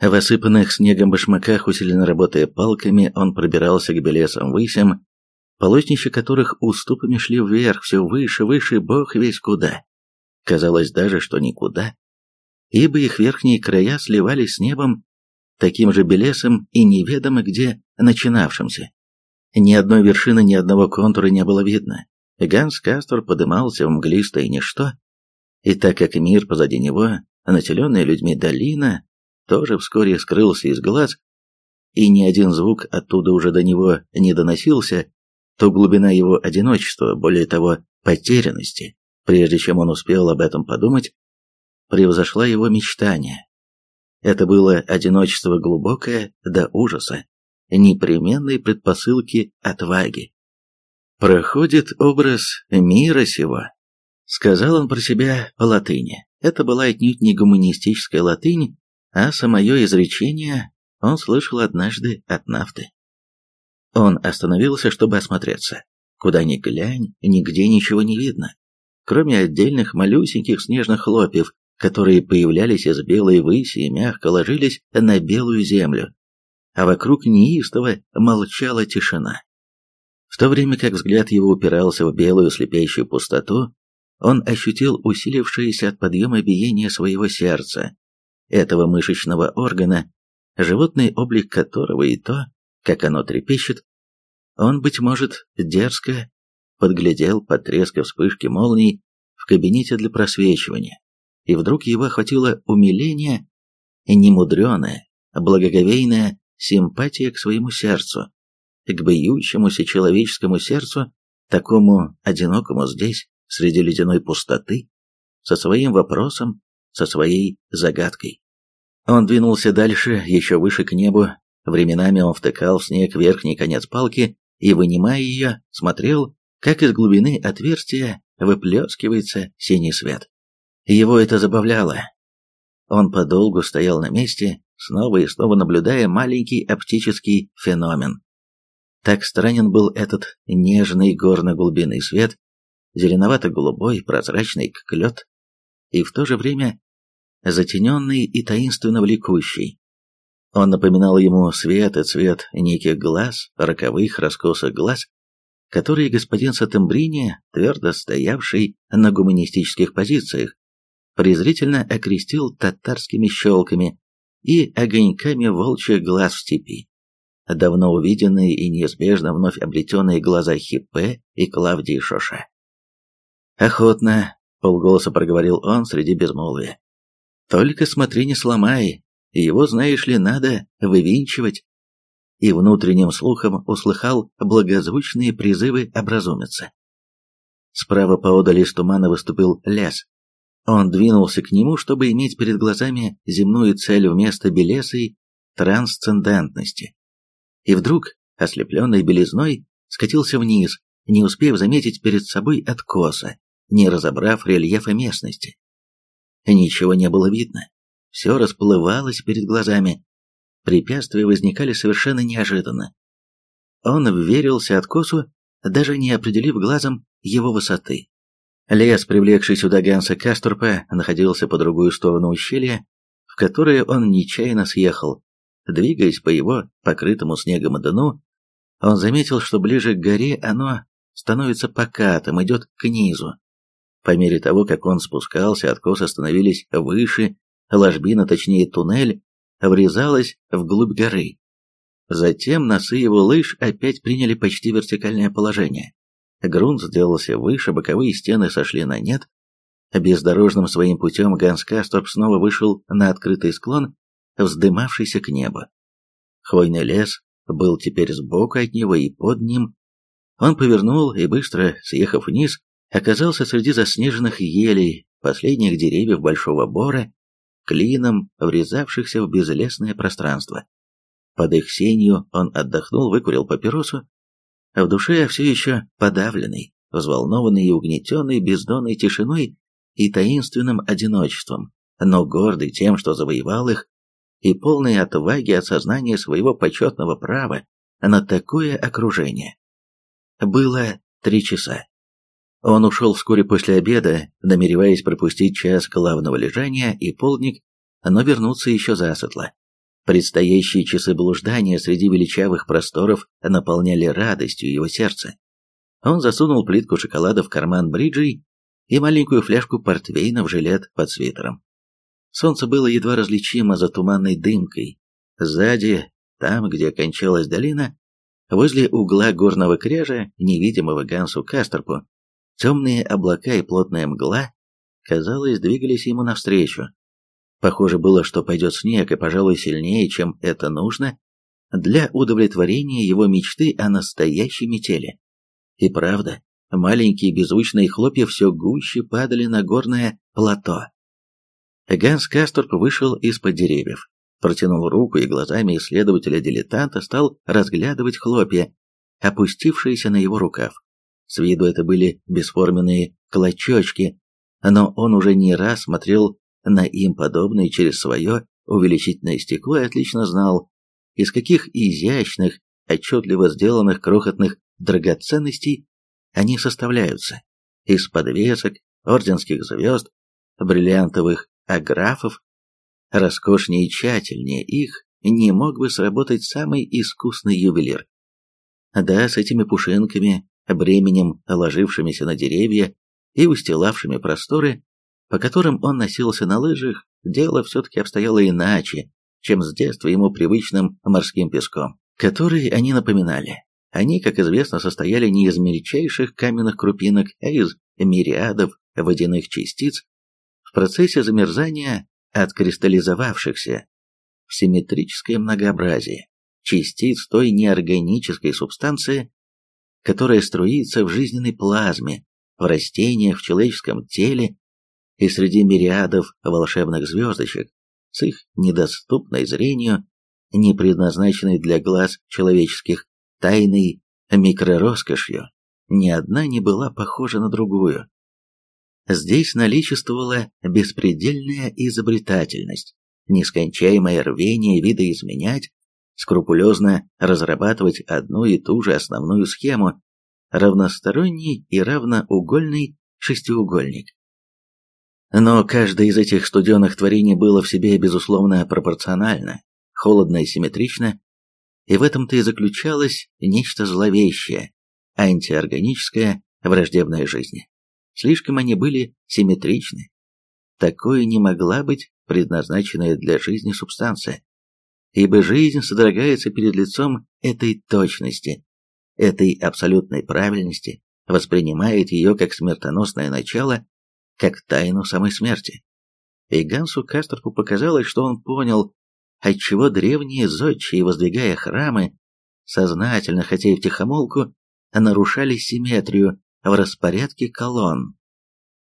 В осыпанных снегом башмаках, усиленно работая палками, он пробирался к белесам высям, полотнища которых уступами шли вверх, все выше, выше, бог весь куда. Казалось даже, что никуда, ибо их верхние края сливались с небом таким же белесом и неведомо где начинавшимся. Ни одной вершины, ни одного контура не было видно. Ганс Кастор подымался в мглистое ничто, и так как мир позади него, населенная людьми долина, тоже вскоре скрылся из глаз, и ни один звук оттуда уже до него не доносился, то глубина его одиночества, более того, потерянности, прежде чем он успел об этом подумать, превзошла его мечтание. Это было одиночество глубокое до ужаса, непременной предпосылки отваги. Проходит образ мира сего, сказал он про себя по латыни. Это была отнюдь не гуманистическая латынь, а самое изречение он слышал однажды от нафты. Он остановился, чтобы осмотреться. Куда ни глянь, нигде ничего не видно, кроме отдельных малюсеньких снежных хлопьев, которые появлялись из белой выси и мягко ложились на белую землю, а вокруг неистово молчала тишина. В то время как взгляд его упирался в белую слепящую пустоту, он ощутил усилившееся от подъема биение своего сердца, этого мышечного органа, животный облик которого и то, как оно трепещет, он, быть может, дерзко подглядел под треск вспышки молний в кабинете для просвечивания, и вдруг его охватило умиление, немудреное, благоговейная симпатия к своему сердцу, к бьющемуся человеческому сердцу, такому одинокому здесь, среди ледяной пустоты, со своим вопросом, со своей загадкой. Он двинулся дальше, еще выше к небу, временами он втыкал в снег верхний конец палки и, вынимая ее, смотрел, как из глубины отверстия выплескивается синий свет. Его это забавляло. Он подолгу стоял на месте, снова и снова наблюдая маленький оптический феномен. Так странен был этот нежный горно-глубинный свет, зеленовато-голубой, прозрачный как лед, и в то же время затененный и таинственно влекущий. Он напоминал ему свет и цвет неких глаз, роковых раскосых глаз, которые господин Сатембрини, твердо стоявший на гуманистических позициях, презрительно окрестил татарскими щелками и огоньками волчьих глаз в степи. Давно увиденные и неизбежно вновь обретенные глаза Хиппе и Клавдии Шоша. «Охотно», — полголоса проговорил он среди безмолвия. «Только смотри, не сломай, его, знаешь ли, надо вывинчивать». И внутренним слухом услыхал благозвучные призывы образумиться. Справа поодаль из тумана выступил лес. Он двинулся к нему, чтобы иметь перед глазами земную цель вместо белесой трансцендентности. И вдруг, ослепленный белизной, скатился вниз, не успев заметить перед собой откоса, не разобрав рельефа местности. Ничего не было видно, все расплывалось перед глазами, препятствия возникали совершенно неожиданно. Он вверился откосу, даже не определив глазом его высоты. Лес, привлекший сюда Ганса Касторпа, находился по другую сторону ущелья, в которое он нечаянно съехал. Двигаясь по его покрытому снегом дну, он заметил, что ближе к горе оно становится покатым, идет к низу. По мере того, как он спускался, откосы становились выше, ложбина, точнее туннель, врезалась вглубь горы. Затем носы его лыж опять приняли почти вертикальное положение. Грунт сделался выше, боковые стены сошли на нет. Бездорожным своим путем Ганс Касторп снова вышел на открытый склон, вздымавшийся к небу. Хвойный лес был теперь сбоку от него и под ним. Он повернул и, быстро съехав вниз, оказался среди заснеженных елей, последних деревьев Большого Бора, клином врезавшихся в безлесное пространство. Под их сенью он отдохнул, выкурил папиросу а в душе все еще подавленный, взволнованный и угнетенный бездонной тишиной и таинственным одиночеством, но гордый тем, что завоевал их, и полный отваги от сознания своего почетного права на такое окружение. Было три часа. Он ушел вскоре после обеда, намереваясь пропустить час главного лежания и полдник, но вернуться еще засветло. Предстоящие часы блуждания среди величавых просторов наполняли радостью его сердце. Он засунул плитку шоколада в карман бриджей и маленькую фляжку портвейна в жилет под свитером. Солнце было едва различимо за туманной дымкой. Сзади, там, где кончалась долина, возле угла горного кряжа, невидимого Гансу Кастерпу, темные облака и плотная мгла, казалось, двигались ему навстречу. Похоже было, что пойдет снег, и, пожалуй, сильнее, чем это нужно, для удовлетворения его мечты о настоящей метели. И правда, маленькие беззвучные хлопья все гуще падали на горное плато. Ганс Касторп вышел из-под деревьев, протянул руку и глазами исследователя-дилетанта стал разглядывать хлопья, опустившиеся на его рукав. С виду это были бесформенные клочочки, но он уже не раз смотрел на им подобные через свое увеличительное стекло и отлично знал, из каких изящных, отчетливо сделанных крохотных драгоценностей они составляются. Из подвесок, орденских звезд, бриллиантовых аграфов. Роскошнее и тщательнее их не мог бы сработать самый искусный ювелир. Да, с этими пушинками, бременем ложившимися на деревья и устилавшими просторы, по которым он носился на лыжах, дело все-таки обстояло иначе, чем с детства ему привычным морским песком, который они напоминали. Они, как известно, состояли не из мельчайших каменных крупинок, а из мириадов водяных частиц, в процессе замерзания откристаллизовавшихся в симметрическое многообразие частиц той неорганической субстанции, которая струится в жизненной плазме, в растениях, в человеческом теле и среди мириадов волшебных звездочек, с их недоступной зрению, не предназначенной для глаз человеческих, тайной микророскошью, ни одна не была похожа на другую. Здесь наличествовала беспредельная изобретательность, нескончаемое рвение видоизменять, скрупулезно разрабатывать одну и ту же основную схему, равносторонний и равноугольный шестиугольник. Но каждое из этих студенных творений было в себе, безусловно, пропорционально, холодно и симметрично, и в этом-то и заключалось нечто зловещее, антиорганическое, враждебное жизни. Слишком они были симметричны. Такое не могла быть предназначенная для жизни субстанция, ибо жизнь содрогается перед лицом этой точности, этой абсолютной правильности, воспринимает ее как смертоносное начало как тайну самой смерти. И Гансу Кастерку показалось, что он понял, отчего древние зодчие, воздвигая храмы, сознательно, хотя и втихомолку, нарушали симметрию в распорядке колонн.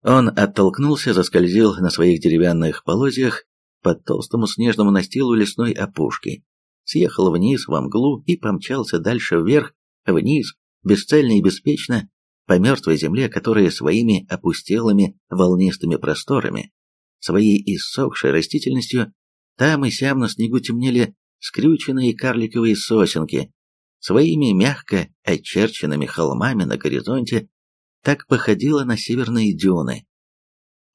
Он оттолкнулся, заскользил на своих деревянных полозьях по толстому снежному настилу лесной опушки, съехал вниз во мглу и помчался дальше вверх, вниз, бесцельно и беспечно, по мертвой земле, которая своими опустелыми волнистыми просторами, своей иссохшей растительностью, там и сям на снегу темнели скрюченные карликовые сосенки, своими мягко очерченными холмами на горизонте, так походила на северные дюны.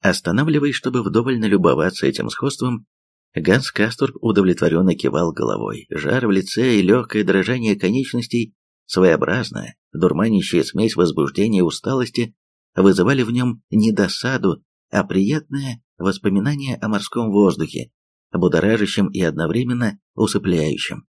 Останавливаясь, чтобы вдоволь налюбоваться этим сходством, Ганс Касторп удовлетворенно кивал головой. Жар в лице и легкое дрожание конечностей Своеобразная, дурманящая смесь возбуждения и усталости вызывали в нем не досаду, а приятное воспоминание о морском воздухе, будоражащем и одновременно усыпляющем.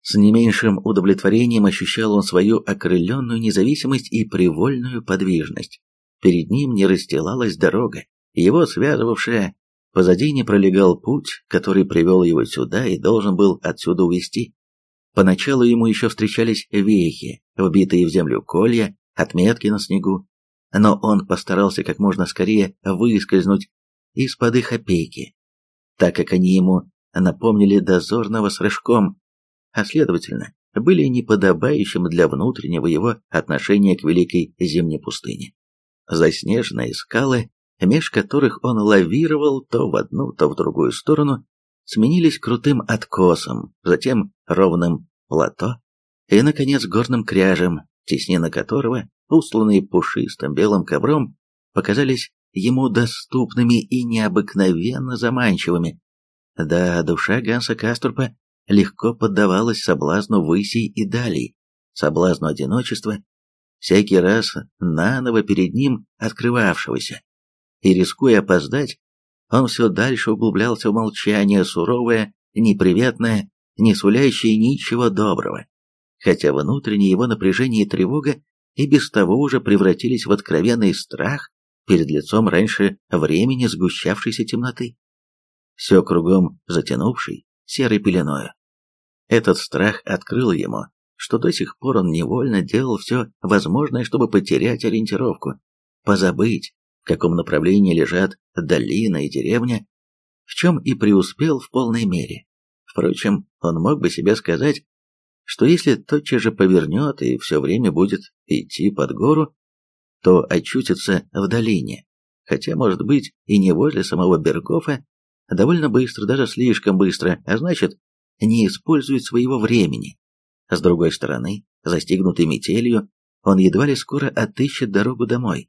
С не меньшим удовлетворением ощущал он свою окрыленную независимость и привольную подвижность. Перед ним не расстилалась дорога, его связывавшая, позади не пролегал путь, который привел его сюда и должен был отсюда увести. Поначалу ему еще встречались вехи, вбитые в землю колья, отметки на снегу, но он постарался как можно скорее выскользнуть из-под их опеки, так как они ему напомнили дозорного с рыжком, а следовательно, были неподобающим для внутреннего его отношения к великой зимней пустыне. Заснеженные скалы, меж которых он лавировал то в одну, то в другую сторону, сменились крутым откосом, затем ровным плато и, наконец, горным кряжем, теснина которого, усланные пушистым белым ковром, показались ему доступными и необыкновенно заманчивыми. Да, душа Ганса Каструпа легко поддавалась соблазну высей и далей, соблазну одиночества, всякий раз наново перед ним открывавшегося. И рискуя опоздать, он все дальше углублялся в молчание суровое, неприветное, не сулящее ничего доброго, хотя внутреннее его напряжение и тревога и без того уже превратились в откровенный страх перед лицом раньше времени сгущавшейся темноты. Все кругом затянувший серой пеленою. Этот страх открыл ему, что до сих пор он невольно делал все возможное, чтобы потерять ориентировку, позабыть, в каком направлении лежат долина и деревня, в чем и преуспел в полной мере. Впрочем, он мог бы себе сказать, что если тотчас же повернет и все время будет идти под гору, то очутится в долине, хотя, может быть, и не возле самого Бергофа, довольно быстро, даже слишком быстро, а значит, не использует своего времени. С другой стороны, застигнутый метелью, он едва ли скоро отыщет дорогу домой.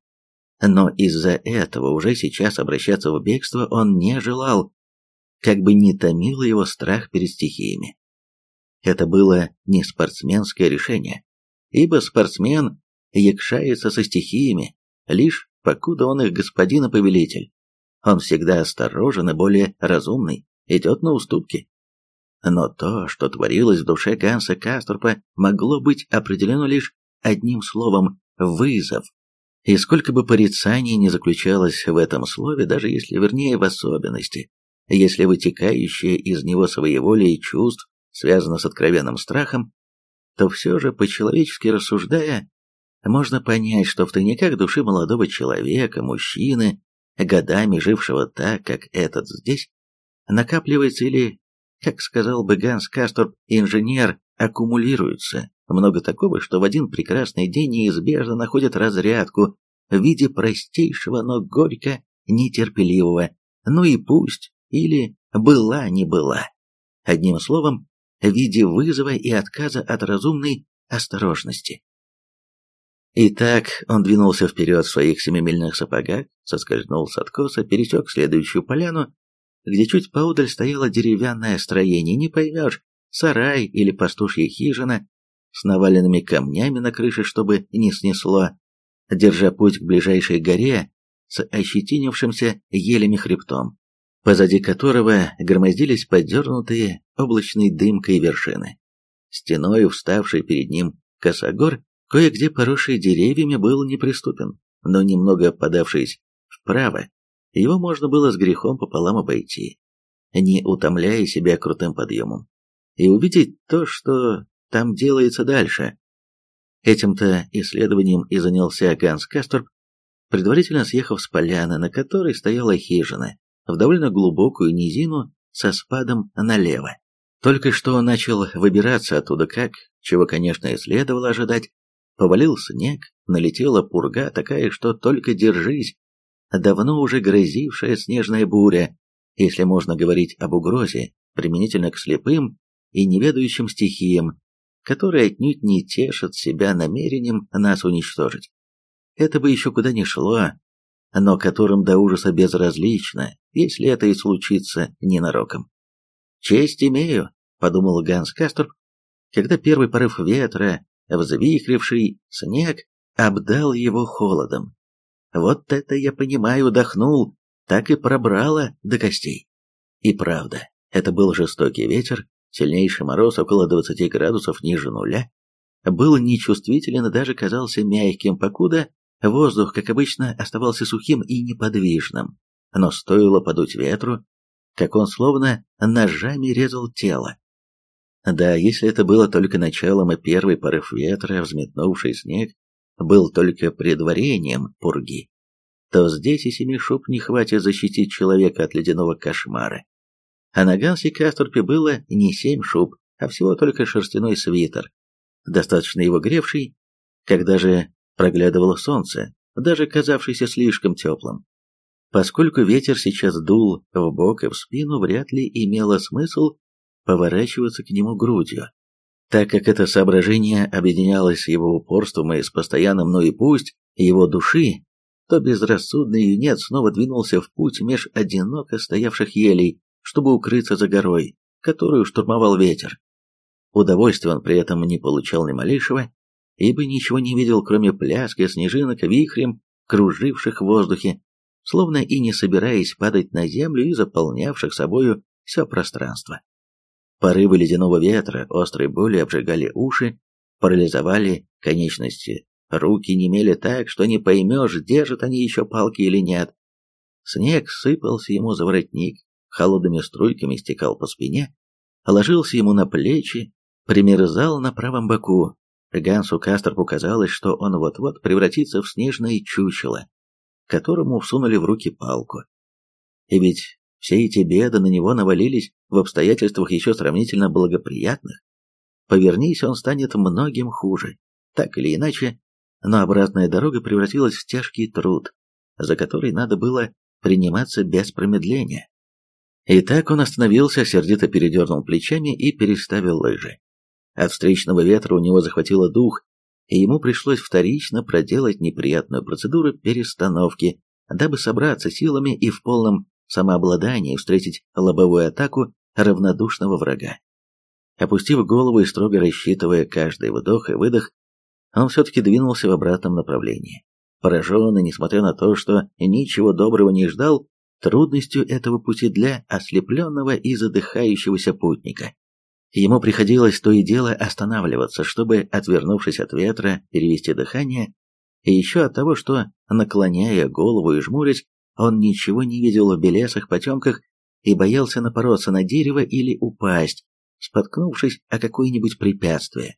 Но из-за этого уже сейчас обращаться в бегство он не желал, как бы не томил его страх перед стихиями. Это было не спортсменское решение, ибо спортсмен якшается со стихиями, лишь покуда он их господин и повелитель. Он всегда осторожен и более разумный, идет на уступки. Но то, что творилось в душе Ганса Касторпа, могло быть определено лишь одним словом «вызов». И сколько бы порицаний не заключалось в этом слове, даже если вернее в особенности, если вытекающее из него своеволие чувств связано с откровенным страхом, то все же, по-человечески рассуждая, можно понять, что в тайниках души молодого человека, мужчины, годами жившего так, как этот здесь, накапливается или, как сказал бы Ганс Касторп, инженер, аккумулируется много такого, что в один прекрасный день неизбежно находит разрядку в виде простейшего, но горько нетерпеливого «ну и пусть» или «была не была». Одним словом, в виде вызова и отказа от разумной осторожности. Итак, он двинулся вперед в своих семимильных сапогах, соскользнул с откоса, пересек следующую поляну, где чуть поодаль стояло деревянное строение, не поймешь, сарай или пастушья хижина, с наваленными камнями на крыше, чтобы не снесло, держа путь к ближайшей горе с ощетинившимся елями хребтом, позади которого громоздились подернутые облачной дымкой вершины. Стеною, вставший перед ним косогор, Кое-где поросший деревьями был неприступен, но немного подавшись вправо, его можно было с грехом пополам обойти, не утомляя себя крутым подъемом, и увидеть то, что там делается дальше. Этим-то исследованием и занялся Ганс Касторп, предварительно съехав с поляны, на которой стояла хижина, в довольно глубокую низину со спадом налево. Только что он начал выбираться оттуда как, чего, конечно, и следовало ожидать, Повалил снег, налетела пурга такая, что только держись. Давно уже грозившая снежная буря, если можно говорить об угрозе, применительно к слепым и неведающим стихиям, которые отнюдь не тешат себя намерением нас уничтожить. Это бы еще куда ни шло, но которым до ужаса безразлично, если это и случится ненароком. «Честь имею», — подумал Ганс Касторп, когда первый порыв ветра взвихривший снег обдал его холодом. Вот это я понимаю, удохнул, так и пробрало до костей. И правда, это был жестокий ветер, сильнейший мороз около 20 градусов ниже нуля, был нечувствителен и даже казался мягким, покуда воздух, как обычно, оставался сухим и неподвижным. Но стоило подуть ветру, как он словно ножами резал тело. Да, если это было только началом и первый порыв ветра, взметнувший снег, был только предварением пурги, то здесь и семи шуб не хватит защитить человека от ледяного кошмара. А на Гансе Касторпе было не семь шуб, а всего только шерстяной свитер, достаточно его гревший, когда же проглядывало солнце, даже казавшийся слишком теплым. Поскольку ветер сейчас дул в бок и в спину, вряд ли имело смысл поворачиваться к нему грудью. Так как это соображение объединялось его упорством и с постоянным «ну и пусть» его души, то безрассудный юнец снова двинулся в путь меж одиноко стоявших елей, чтобы укрыться за горой, которую штурмовал ветер. Удовольствия он при этом не получал ни малейшего, ибо ничего не видел, кроме пляска снежинок вихрем, круживших в воздухе, словно и не собираясь падать на землю и заполнявших собою все пространство. Порывы ледяного ветра, острой боли обжигали уши, парализовали конечности, руки немели так, что не поймешь, держат они еще палки или нет. Снег сыпался ему за воротник, холодными струйками стекал по спине, ложился ему на плечи, примерзал на правом боку. Гансу Кастерпу казалось, что он вот-вот превратится в снежное чучело, которому всунули в руки палку. И ведь все эти беды на него навалились в обстоятельствах еще сравнительно благоприятных. Повернись, он станет многим хуже. Так или иначе, но обратная дорога превратилась в тяжкий труд, за который надо было приниматься без промедления. И так он остановился, сердито передернул плечами и переставил лыжи. От встречного ветра у него захватило дух, и ему пришлось вторично проделать неприятную процедуру перестановки, дабы собраться силами и в полном самообладании встретить лобовую атаку равнодушного врага. Опустив голову и строго рассчитывая каждый вдох и выдох, он все-таки двинулся в обратном направлении. Пораженный, несмотря на то, что ничего доброго не ждал, трудностью этого пути для ослепленного и задыхающегося путника. Ему приходилось то и дело останавливаться, чтобы, отвернувшись от ветра, перевести дыхание, и еще от того, что, наклоняя голову и жмурясь, он ничего не видел в белесых потемках и боялся напороться на дерево или упасть, споткнувшись о какое-нибудь препятствие.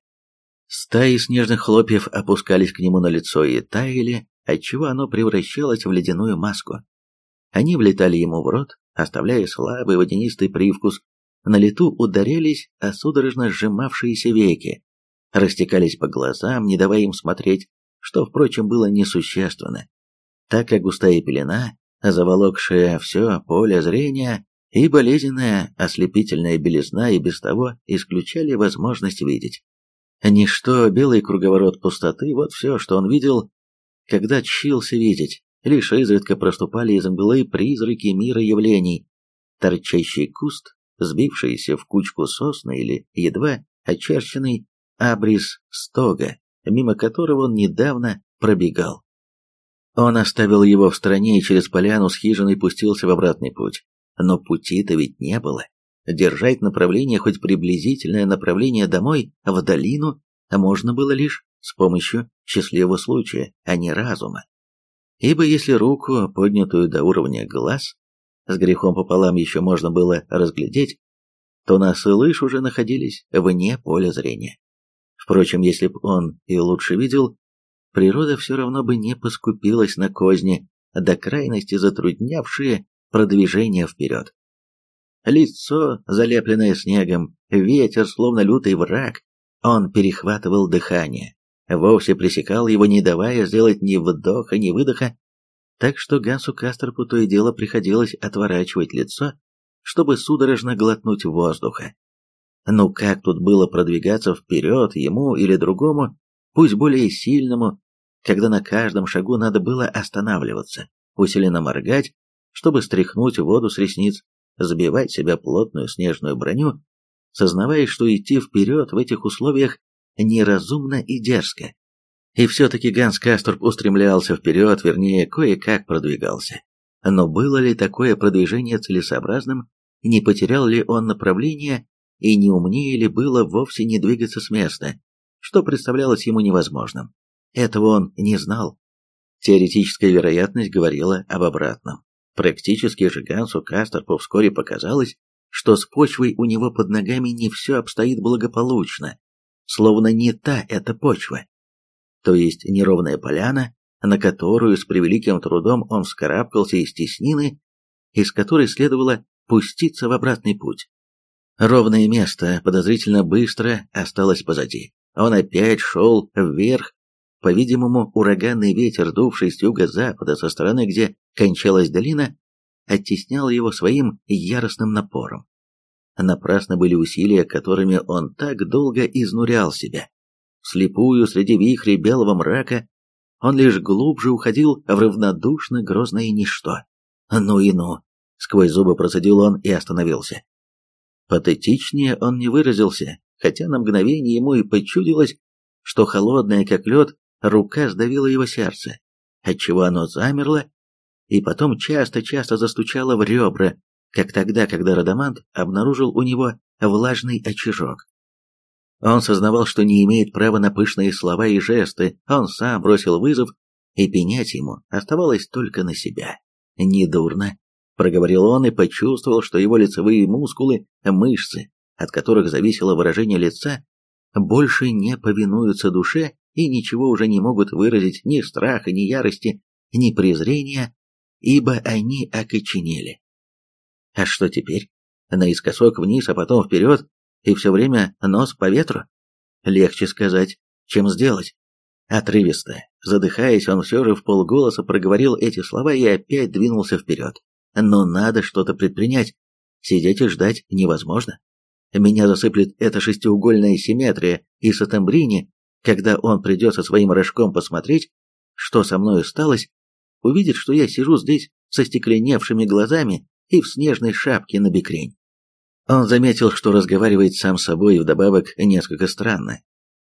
Стаи снежных хлопьев опускались к нему на лицо и таяли, отчего оно превращалось в ледяную маску. Они влетали ему в рот, оставляя слабый водянистый привкус, на лету ударялись о судорожно сжимавшиеся веки, растекались по глазам, не давая им смотреть, что, впрочем, было несущественно, так как густая пелена, заволокшая все поле зрения, и болезненная ослепительная белизна и без того исключали возможность видеть. Ничто, белый круговорот пустоты, вот все, что он видел, когда чился видеть. Лишь изредка проступали из мглы призраки мира явлений. Торчащий куст, сбившийся в кучку сосны или едва очерченный абрис стога, мимо которого он недавно пробегал. Он оставил его в стороне и через поляну с хижиной пустился в обратный путь. Но пути-то ведь не было. Держать направление, хоть приблизительное направление домой, в долину, можно было лишь с помощью счастливого случая, а не разума. Ибо если руку, поднятую до уровня глаз, с грехом пополам еще можно было разглядеть, то нас и лыж уже находились вне поля зрения. Впрочем, если б он и лучше видел, природа все равно бы не поскупилась на козни, до крайности затруднявшие продвижение вперед. Лицо, залепленное снегом, ветер, словно лютый враг, он перехватывал дыхание, вовсе пресекал его, не давая сделать ни вдоха, ни выдоха, так что Гансу Кастерпу то и дело приходилось отворачивать лицо, чтобы судорожно глотнуть воздуха. Ну как тут было продвигаться вперед ему или другому, пусть более сильному, когда на каждом шагу надо было останавливаться, усиленно моргать, чтобы стряхнуть воду с ресниц, забивать себя плотную снежную броню, сознавая, что идти вперед в этих условиях неразумно и дерзко. И все-таки Ганс Касторп устремлялся вперед, вернее, кое-как продвигался. Но было ли такое продвижение целесообразным, не потерял ли он направление, и не умнее ли было вовсе не двигаться с места, что представлялось ему невозможным. Этого он не знал. Теоретическая вероятность говорила об обратном. Практически же Гансу Касторпу вскоре показалось, что с почвой у него под ногами не все обстоит благополучно, словно не та эта почва то есть неровная поляна, на которую с превеликим трудом он вскарабкался из теснины, из которой следовало пуститься в обратный путь. Ровное место подозрительно быстро осталось позади. Он опять шел вверх, по-видимому, ураганный ветер, дувший с юго-запада со стороны, где кончалась долина, оттеснял его своим яростным напором. Напрасно были усилия, которыми он так долго изнурял себя слепую среди вихрей белого мрака, он лишь глубже уходил в равнодушно грозное ничто. Ну и ну, Сквозь зубы процедил он и остановился. Патетичнее он не выразился, хотя на мгновение ему и почудилось, что холодная, как лед, рука сдавила его сердце, отчего оно замерло, и потом часто-часто застучало в ребра, как тогда, когда Радамант обнаружил у него влажный очажок. Он сознавал, что не имеет права на пышные слова и жесты, он сам бросил вызов, и пенять ему оставалось только на себя. «Недурно», — проговорил он и почувствовал, что его лицевые мускулы, мышцы, от которых зависело выражение лица, больше не повинуются душе и ничего уже не могут выразить ни страха, ни ярости, ни презрения, ибо они окоченели. А что теперь? Наискосок вниз, а потом вперед, и все время нос по ветру? Легче сказать, чем сделать. Отрывисто, задыхаясь, он все же в полголоса проговорил эти слова и опять двинулся вперед. Но надо что-то предпринять. Сидеть и ждать невозможно. Меня засыплет эта шестиугольная симметрия и сатамбрини, когда он придет со своим рожком посмотреть, что со мной осталось, увидит, что я сижу здесь со стекленевшими глазами и в снежной шапке на бекрень. Он заметил, что разговаривает сам с собой и вдобавок несколько странно.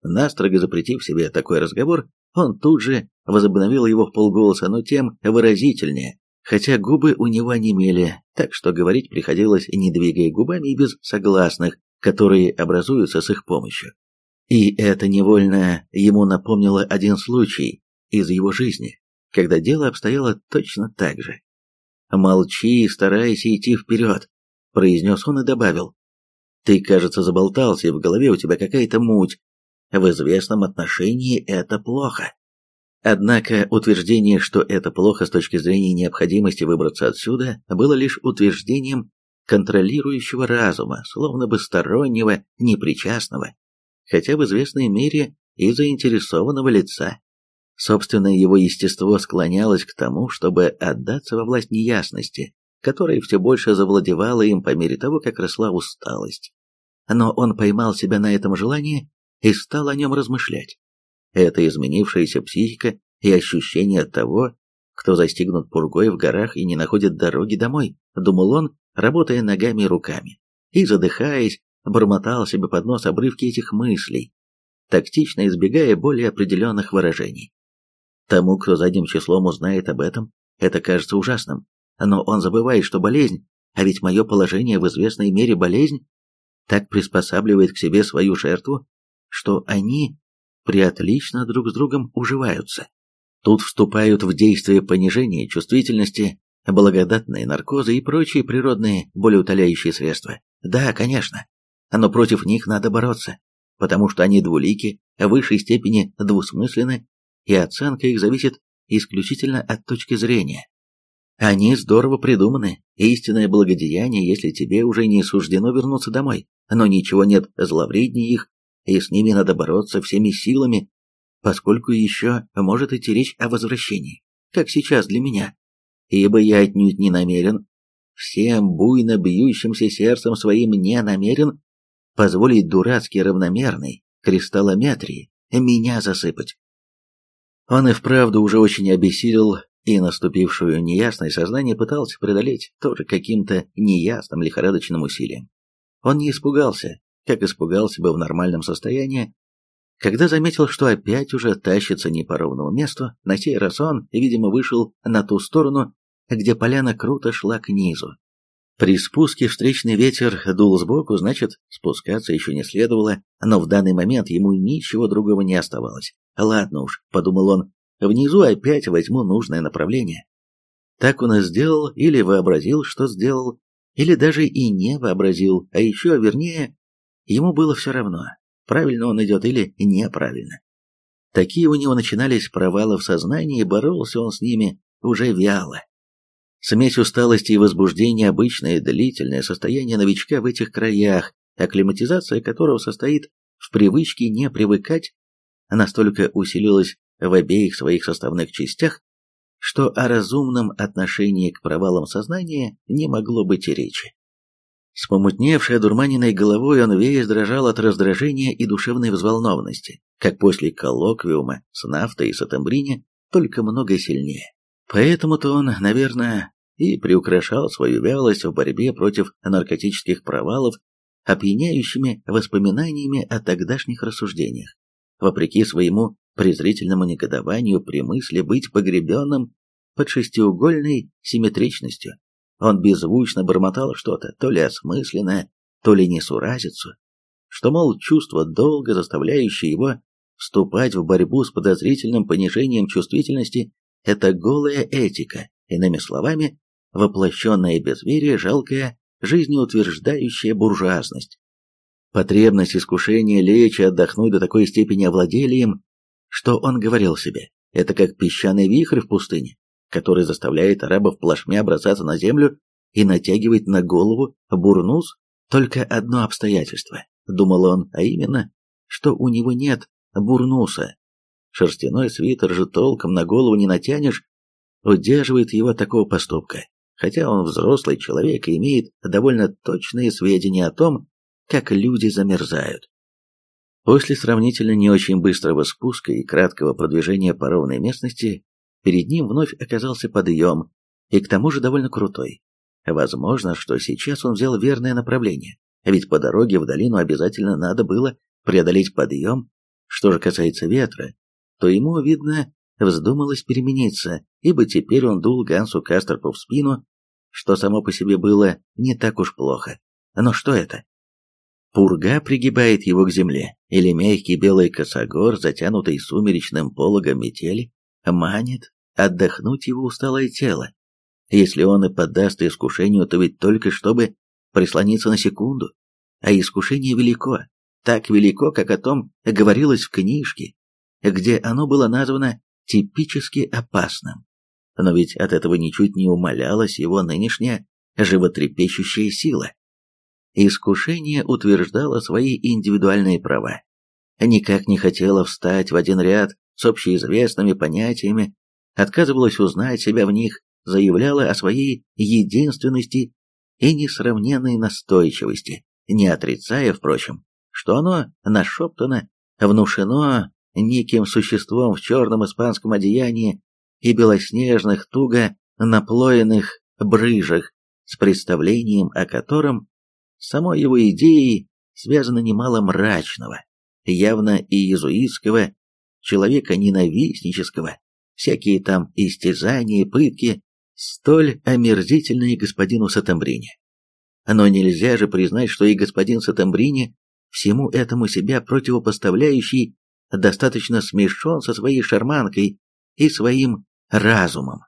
Настрого запретив себе такой разговор, он тут же возобновил его в полголоса, но тем выразительнее, хотя губы у него онемели, так что говорить приходилось не двигая губами и без согласных, которые образуются с их помощью. И это невольно ему напомнило один случай из его жизни, когда дело обстояло точно так же. «Молчи старайся идти вперед», — произнес он и добавил. «Ты, кажется, заболтался, и в голове у тебя какая-то муть. В известном отношении это плохо». Однако утверждение, что это плохо с точки зрения необходимости выбраться отсюда, было лишь утверждением контролирующего разума, словно бы стороннего, непричастного, хотя в известной мере и заинтересованного лица. Собственное его естество склонялось к тому, чтобы отдаться во власть неясности, которая все больше завладевала им по мере того, как росла усталость. Но он поймал себя на этом желании и стал о нем размышлять. Это изменившаяся психика и ощущение того, кто застигнут пургой в горах и не находит дороги домой, думал он, работая ногами и руками. И, задыхаясь, бормотал себе под нос обрывки этих мыслей, тактично избегая более определенных выражений. Тому, кто задним числом узнает об этом, это кажется ужасным. Но он забывает, что болезнь, а ведь мое положение в известной мере болезнь, так приспосабливает к себе свою жертву, что они приотлично друг с другом уживаются. Тут вступают в действие понижение чувствительности, благодатные наркозы и прочие природные болеутоляющие средства. Да, конечно, но против них надо бороться, потому что они двулики, в высшей степени двусмысленны и оценка их зависит исключительно от точки зрения. Они здорово придуманы, истинное благодеяние, если тебе уже не суждено вернуться домой, но ничего нет зловреднее их, и с ними надо бороться всеми силами, поскольку еще может идти речь о возвращении, как сейчас для меня, ибо я отнюдь не намерен, всем буйно бьющимся сердцем своим не намерен позволить дурацкой равномерной кристаллометрии меня засыпать. Он и вправду уже очень обессилел, и наступившую неясность сознание пытался преодолеть тоже каким-то неясным лихорадочным усилием. Он не испугался, как испугался бы в нормальном состоянии, когда заметил, что опять уже тащится не по ровному месту, на сей раз он, видимо, вышел на ту сторону, где поляна круто шла к низу. При спуске встречный ветер дул сбоку, значит, спускаться еще не следовало, но в данный момент ему ничего другого не оставалось. Ладно уж, подумал он, внизу опять возьму нужное направление. Так он и сделал, или вообразил, что сделал, или даже и не вообразил, а еще, вернее, ему было все равно, правильно он идет или неправильно. Такие у него начинались провалы в сознании, боролся он с ними уже вяло. Смесь усталости и возбуждения – обычное длительное состояние новичка в этих краях, акклиматизация которого состоит в привычке не привыкать настолько усилилась в обеих своих составных частях, что о разумном отношении к провалам сознания не могло быть и речи. С помутневшей одурманенной головой он весь дрожал от раздражения и душевной взволнованности, как после коллоквиума с нафтой и сатамбрине, только много сильнее. Поэтому-то он, наверное, и приукрашал свою вялость в борьбе против наркотических провалов опьяняющими воспоминаниями о тогдашних рассуждениях. Вопреки своему презрительному негодованию при мысли быть погребенным под шестиугольной симметричностью, он беззвучно бормотал что-то, то ли осмысленное, то ли несуразицу, что, мол, чувство долга, заставляющее его вступать в борьбу с подозрительным понижением чувствительности, это голая этика, иными словами, воплощенное безверие, жалкая, жизнеутверждающая буржуазность. Потребность искушения лечь и отдохнуть до такой степени овладели им, что он говорил себе, это как песчаный вихрь в пустыне, который заставляет арабов плашмя бросаться на землю и натягивать на голову бурнус, только одно обстоятельство, думал он, а именно, что у него нет бурнуса. Шерстяной свитер же толком на голову не натянешь, удерживает его от такого поступка, хотя он взрослый человек и имеет довольно точные сведения о том, как люди замерзают. После сравнительно не очень быстрого спуска и краткого продвижения по ровной местности, перед ним вновь оказался подъем, и к тому же довольно крутой. Возможно, что сейчас он взял верное направление, ведь по дороге в долину обязательно надо было преодолеть подъем. Что же касается ветра, то ему, видно, вздумалось перемениться, ибо теперь он дул Гансу Кастерпу в спину, что само по себе было не так уж плохо. Но что это? Пурга пригибает его к земле, или мягкий белый косогор, затянутый сумеречным пологом метели, манит отдохнуть его усталое тело. Если он и поддаст искушению, то ведь только чтобы прислониться на секунду. А искушение велико, так велико, как о том говорилось в книжке, где оно было названо типически опасным. Но ведь от этого ничуть не умалялась его нынешняя животрепещущая сила. Искушение утверждало свои индивидуальные права. Никак не хотело встать в один ряд с общеизвестными понятиями, отказывалась узнать себя в них, заявляла о своей единственности и несравненной настойчивости, не отрицая, впрочем, что оно нашептано, внушено неким существом в черном испанском одеянии и белоснежных, туго наплоенных брыжах, с представлением о котором самой его идеей связано немало мрачного, явно и иезуитского, человека ненавистнического, всякие там истязания, пытки, столь омерзительные господину Сатамбрине. Но нельзя же признать, что и господин Сатамбрини, всему этому себя противопоставляющий, достаточно смешон со своей шарманкой и своим разумом.